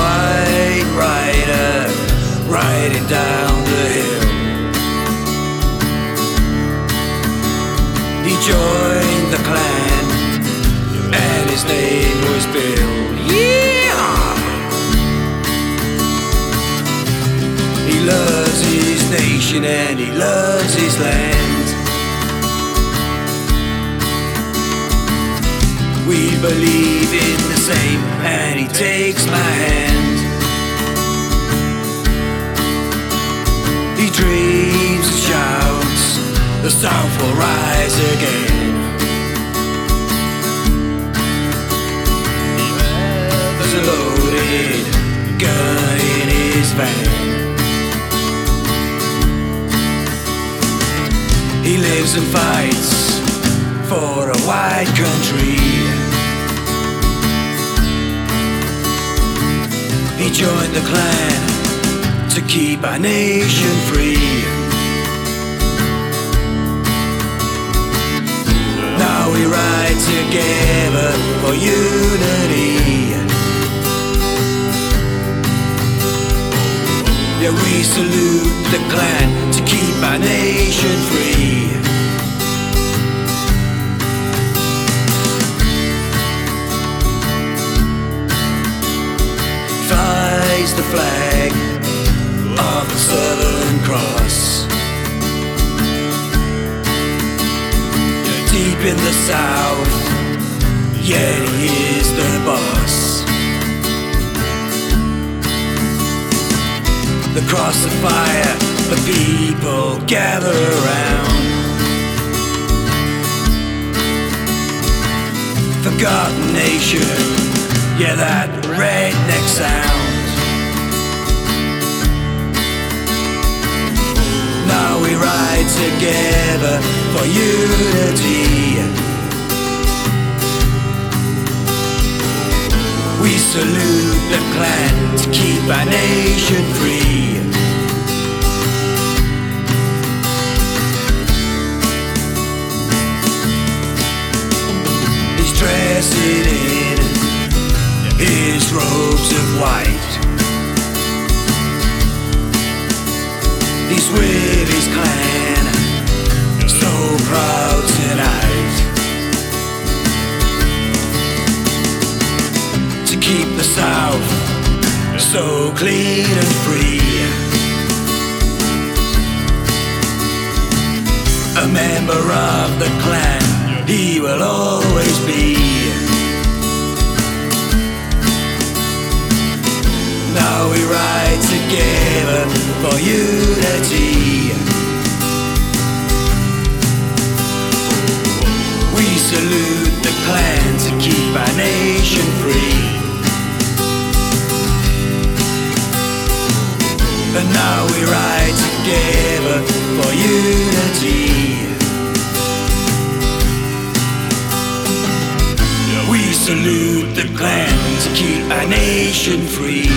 white rider riding down the hill. He joined the Klan, and his name was Bill. Yeah! He loves his nation and he loves his land. Believe in the same, and he takes my hand. He dreams and shouts, the South will rise again. There's a loaded gun in his van. He lives and fights for a white country. He joined the Klan to keep our nation free. Now we ride together for unity. Yeah, we salute the Klan to keep our nation free. The flag of the Southern Cross. Deep in the South, yeah, he is the boss. The cross of fire, the people gather around. Forgotten nation, yeah, that redneck sound. Ride together for unity. We salute the Klan to keep our nation free. He's dressed in his robes of white. He's with keep the South so clean and free. A member of the Klan, he will always be. Now we ride together for unity. We salute the Klan to keep our nation And now we ride together for unity. We salute the clan to keep our nation free.